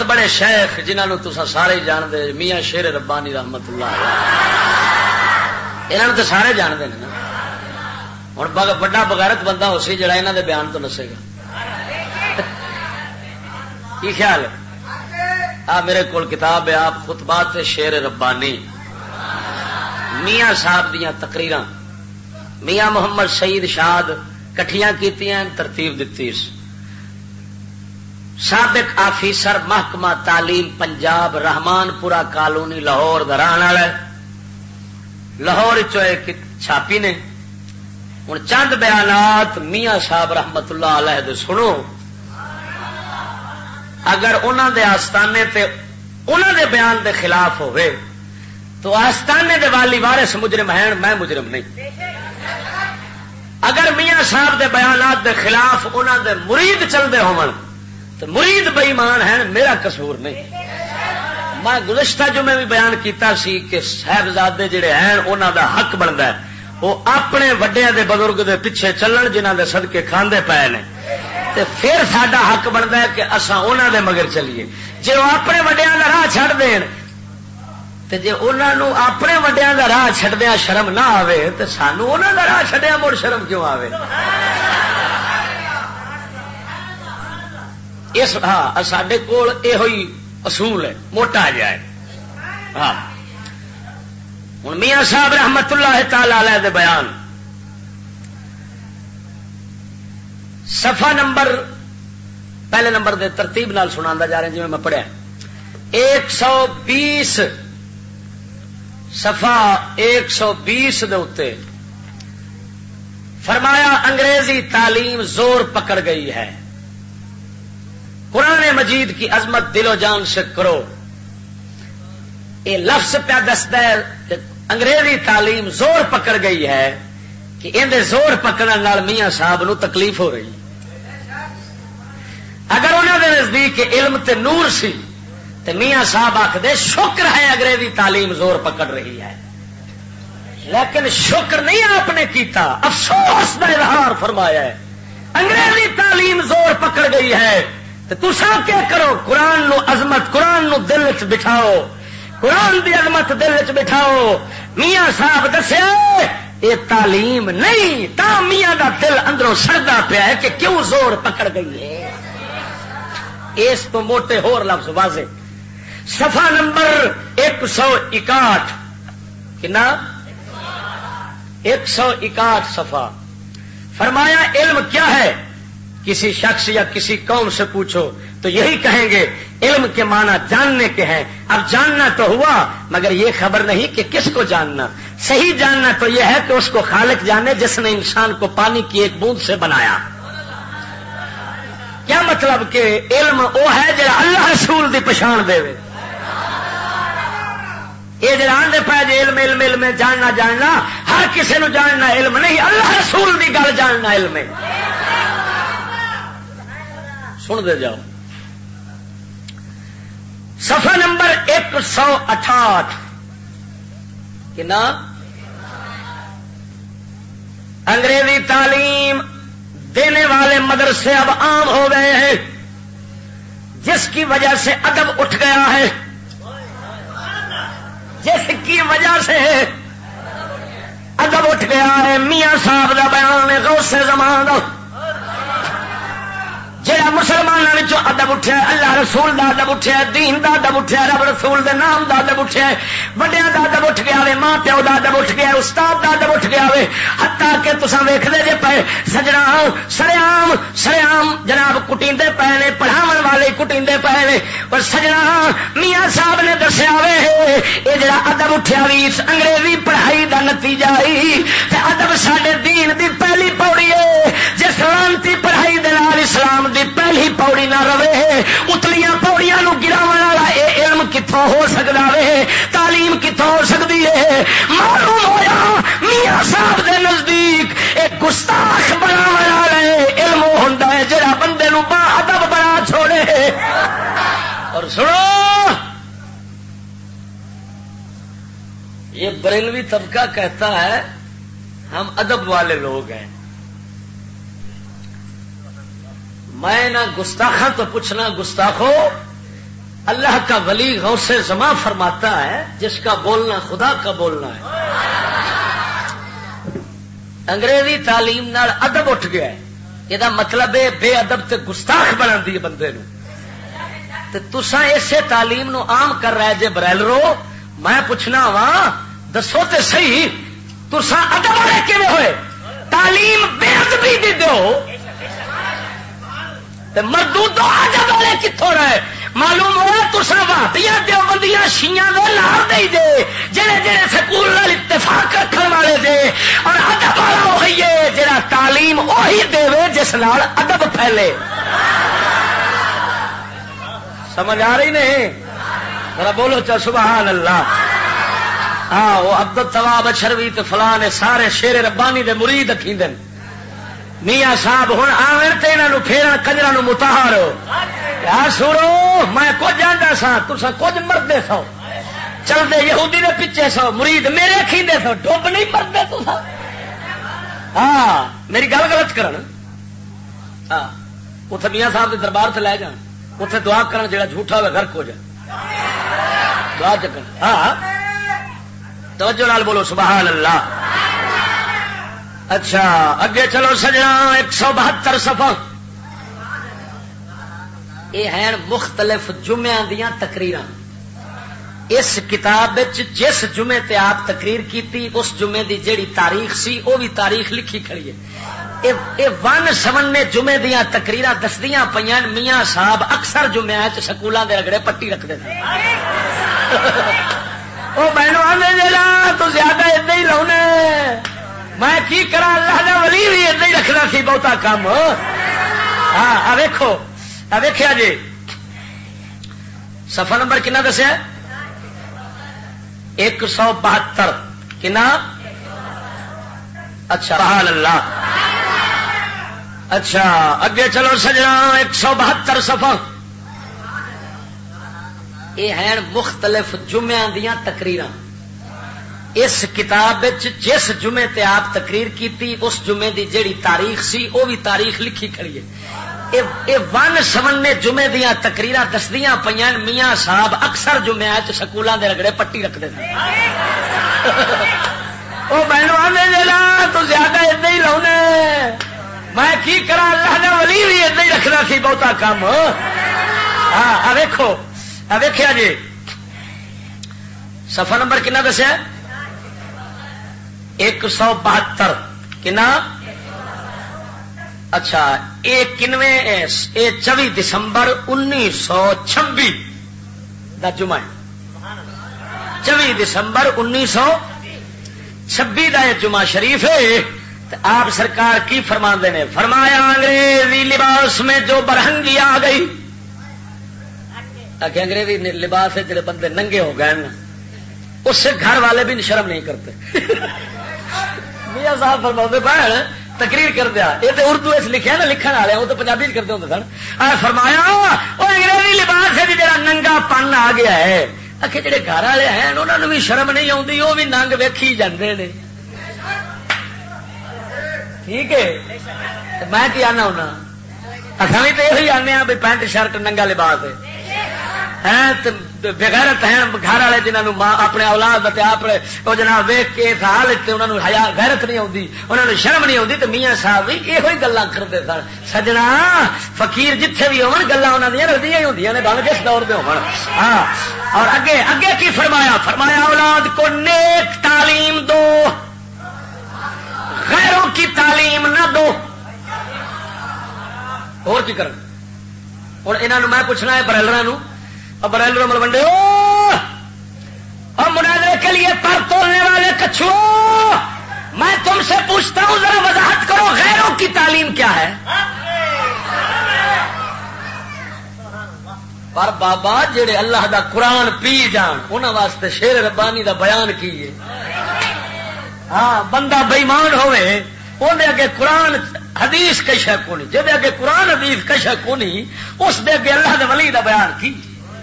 بہت بڑے شیخ جنہوں تصا سارے جانتے میاں شیر ربانی رحمت اللہ یہاں تو سارے جانتے ہیں نا۔ ہوں بڑا بغیرت بندہ ہو سی جڑا یہاں دے بیان تو نسے گا۔ کی خیال آ، میرے کو کتاب ہے، آپ خطبات شیر ربانی۔ میاں صاحب دیا تقریر میاں محمد سعید شاد کٹیاں کی ترتیب دیتی سابق آفیسر محکمہ تعلیم پنجاب رحمان پورا کالونی لاہور دران والا لاہور چھاپی نے۔ ہوں چند بیانات میاں صاحب رحمت اللہ علیہ دے سنو۔ اگر انہوں دے آستانے تے انہوں دے بیان دے خلاف ہوئے، تو آستانے دے والی وارث مجرم ہیں، میں مجرم نہیں۔ اگر میاں صاحب دے بیانات دے خلاف انہوں دے مرید چلتے ہو تو مرید بئیمان ہیں، میرا قصور نہیں۔ میں گزشتہ جو میں بھی بیان کیتا سی کہ صاحبزادے جڑے ہیں انہوں دا حق بنتا ہے۔ وہ اپنے وڈیا دے بزرگ دے پیچھے چلن جنہ دے سدکے کھاندے پے نے۔ تے پھر سڈا حق بنتا ہے کہ اصا انہوں دے مگر چلیے۔ جی وہ اپنے وڈیا کا راہ چڑھ دین، تے جی انہوں اپنے وڈیا کا راہ چڈیا شرم نہ آئے تو سانو انہوں کا راہ چڈیا مڑ شرم کیوں آئے اس ہاں سڈے کول یہ اصول ہے، موٹا جائے ہاں۔ ہوں میاں صاحب رحمت اللہ تعالی دے بیان۔ سفا نمبر، پہلے نمبر دے ترتیب نال سنا جا رہا جی میں پڑھیا۔ ایک سو بیس سفا ایک سو بیس دے فرمایا، انگریزی تعلیم زور پکڑ گئی ہے۔ قرآن مجید کی عظمت دل و جان سے کرو۔ یہ لفظ پیا دستا ہے انگریزی تعلیم زور پکڑ گئی ہے کہ اندر زور پکڑنے میاں صاحب نو تکلیف ہو رہی۔ اگر انہوں نے نزدیک علم تے نور سی تو میاں صاحب آخر شکر ہے انگریزی تعلیم زور پکڑ رہی ہے۔ لیکن شکر نہیں آپ نے کیتا، افسوس کا اظہار فرمایا ہے۔ انگریزی تعلیم زور پکڑ گئی ہے۔ تسا کیا کرو؟ قرآن نو عظمت، قرآن نو دل چ بٹھاؤ۔ قرآن دی عظمت دل چ بٹھاؤ۔ میاں صاحب دسیا، یہ تعلیم نہیں، تا میاں دا دل اندروں سڑتا پیا ہے کہ کیوں زور پکڑ گئی ہے۔ اس تو موٹے ہور لفظ واضح۔ سفا نمبر ایک سو اکاٹھ۔ کنا؟ ایک سو اکاٹھ سفا فرمایا، علم کیا ہے؟ کسی شخص یا کسی قوم سے پوچھو، تو یہی کہیں گے، علم کے معنی جاننے کے ہیں۔ اب جاننا تو ہوا، مگر یہ خبر نہیں کہ کس کو جاننا۔ صحیح جاننا تو یہ ہے کہ اس کو خالق جانے، جس نے انسان کو پانی کی ایک بوند سے بنایا۔ کیا مطلب کہ علم وہ ہے جا اللہ رسول دی پچھان دے یہ جڑا آدھے پہ جی علم علم علم، جاننا جاننا۔ ہر کسی نو جاننا علم نہیں، اللہ رسول دی گل جاننا علم ہے۔ سن دے جاؤ۔ سفر نمبر ایک سو اٹھاٹھ۔ کنا انگریزی تعلیم دینے والے مدرسے اب عام ہو گئے ہیں۔ جس کی وجہ سے ادب اٹھ گیا ہے۔ جس کی وجہ سے ادب اٹھ گیا ہے۔ میاں صاحب کا بیان ہے، غوث زمان مسلمانوں ادب اٹھا اللہ رسول دا ادب اٹھا دین دا ادب اٹھا رب رسول دے نام دا ادب اٹھا وڈیا دا ادب اٹھ گیا وے ماں پیو دا ادب اٹھ گیا استاد دا ادب اٹھ گیا وے ہتا کہ تسا ویختے جے پے، سجنا سریام سریام جناب کٹی پے نے پڑھاو والے کٹی پے نے۔ پر سجنا میاں صاحب نے دسیا وے یہ جڑا ادب اٹھیا بھی انگریزی پڑھائی دا نتیجہ ہی۔ ادب سڈے دین دی پہلی پوڑی ہے۔ جس لانتی پڑھائی دے اسلام دی پہلی پوڑی نہ رہے۔ اتلیاں پوڑیاں گرا والا یہ علم کتوں ہو سکتا ہے تعلیم کتوں ہو سکتی ہے معلوم ہوا میاں صاحب دے نزدیک ایک گستاخ بنا والا علم ہوں جہاں بندے نو با ادب بنا چھوڑے۔ اور سنو، یہ بریلوی طبقہ کہتا ہے، ہم ادب والے لوگ ہیں۔ میں نہ گستاخا تو پوچھنا گستاخو، اللہ کا ولی غوث زما فرماتا ہے، جس کا بولنا خدا کا بولنا ہے۔ انگریزی تعلیم نال ادب اٹھ گیا ہے۔ یہ مطلب ہے بے ادب تے گستاخ بنا دی بندے نو۔ تے تسا اسے تعلیم نو عام کر رہے جے برائل رو میں پوچھنا وا دسو تے صحیح تسا ادب والے کیویں ہوئے؟ تعلیم بے ادبی دی دو مردو تو ادب والے کتوں رہے؟ معلوم ہوا تسا واپیا دو بندیاں شیاں دے لار دے دے، جڑے جڑے سکول نال اتفاق رکھنے والے دے، اور ادب والا وہی ہے جڑا تعلیم وہی دے جس نال ادب پھیلے۔ سمجھ آ رہی نہیں؟ ذرا بولو چل سبحان اللہ۔ ہاں وہ عبد التواب شروی تے فلاں نے سارے شیر ربانی دے مرید اکھی میاں صاحب ہوں آن تے انہاں نو پھیرن کنجراں نو سورو میں کچھ جاندا سا تسا کچھ مردے سو۔ چل دے یہودی دے پیچھے سو، مرید میرے کھیندے سو۔ ڈوب نہیں مردے تسا ہاں میری گل غلط کرن۔ ہاں اتنے میاں صاحب دے دربار سے لے جان۔ اتنے دعا کرن جڑا جھوٹا ہوئے گھر کو جائے۔ دعا چکن۔ ہاں توجہ نال بولو، سبحان اللہ۔ اچھا اگے چلو سجنا، ایک سو بہتر سفر یہ ہیں مختلف جمعہ دیا تقریر اس کتاب جس جمعے تے آپ تقریر کی اس جمعے دی جیڑی تاریخ سی وہ بھی تاریخ لکھی کھڑی ہے۔ اے ون سمنے جمعے دیا تقریر دسدیاں پہ میاں صاحب اکثر جمعہ سکولوں دے رگڑے پٹی رکھتے تھے وہ بہنوں آدھے جا جی، تو زیادہ ادے ہی لاؤنے۔ میں کی کرا اللہ کا ولی بھی ادے ہی رکھنا سی، بہتا کام ہاں ویکو ویخیا جی۔ سفر نمبر کنا دسیا؟ ایک سو بہتر۔ کنا؟ اچھا بحال اللہ۔ اچھا اگے چلو سجنا، ایک سو بہتر سفر یہ ہیں مختلف جمعہ دیا تقریر اس کتاب جس جمعے تے آپ تقریر کی اس جمعے دی جیڑی تاریخ سی وہ بھی تاریخ لکھی کھڑی ہے۔ اے ون سمنے جمعے دیا تقریر دسدیاں پہ میاں صاحب اکثر جمعہ سکولوں دے رگڑے پٹی رکھتے ہیں وہ بہنوں آدھے جا تو زیادہ ادے ہی لاؤنے میں کی کرا اللہ کا ولی بھی ادے ہی رکھنا سی، بہتا کام ہاں ویکو ویخیا جی۔ سفر نمبر کنا دسیا؟ ایک سو بہتر کنا اچھا یہ کنویں یہ چوبی دسمبر انیس سو چھبی کا جمع چوبی دسمبر انیس سو چھبی کا یہ جمعہ شریف ہے۔ آپ سرکار کی فرما نے، فرمایا انگریزی لباس میں جو برہنگی آ گئی۔ انگریزی لباس ہے جڑے بندے ننگے ہو گئے اس سے گھر والے بھی شرم نہیں کرتے۔ میاں صاحب فرما بہن، تقریر کر دیا یہ تو اردو لکھا نا، لکھن والے، وہ تو پنجابی کرتے ہوں سن۔ فرمایا وہ انگریزی لباس ہے جا ننگا پن آ گیا ہے۔ آخر جڑے گھر والے ہیں انہوں نے بھی شرم نہیں آتی وہ بھی ننگ ویکھی جاندے نے۔ ٹھیک ہے؟ میں کیا آنا ہونا؟ اصل بھی تو یہ آنے ہاں بھی پینٹ، شرٹ، ننگا لباس ہے۔ بغیرت ہیں گھر والے جنہوں ماں اپنے اولاد اپنے وہ جناب ویک کے اس حال انہوں غیرت نہیں آتی انہوں نے شرم نہیں آتی تو میاں صاحب بھی یہ گلا کرتے سن۔ سجنا، فقیر جتھے بھی ہون گلا انہوں دیا ہی ہوں نے بن کس دور پہ ہاں اور اگے اگے کی فرمایا؟ فرمایا، اولاد کو نیک تعلیم دو۔ غیروں کی تعلیم نہ دو۔ اور کی کرنا ہوں یہاں میں پوچھنا ہے برلر برائل رمل ونڈے اور مناظرے کے لیے پر تولنے والے کچھ میں تم سے پوچھتا ہوں، ذرا وضاحت کرو، غیروں کی تعلیم کیا ہے؟ پر بابا، جڑے اللہ دا قرآن پی جان انہوں واسطے شیر ربانی دا بیان کیے۔ ہاں بندہ بےمان ہوئے انہیں اگے قرآن حدیث کشا کونی جی اگے قرآن حدیث کشا کونی، اس دے اگے اللہ دے ولی دا بیان کی